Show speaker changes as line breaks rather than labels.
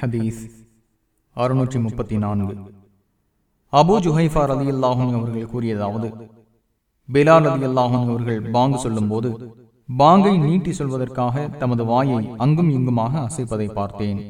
ஹதீஸ் அறுநூற்றி முப்பத்தி நான்கு. அபு ஜுஹைஃபார் அலி அல்லாஹும் அவர்கள் கூறியதாவது பிலால் அலி அல்லாஹும் அவர்கள் பாங்கு சொல்லும் போது பாங்கை நீட்டி சொல்வதற்காக தமது வாயை அங்கும் இங்குமாக அசைப்பதை பார்த்தேன்.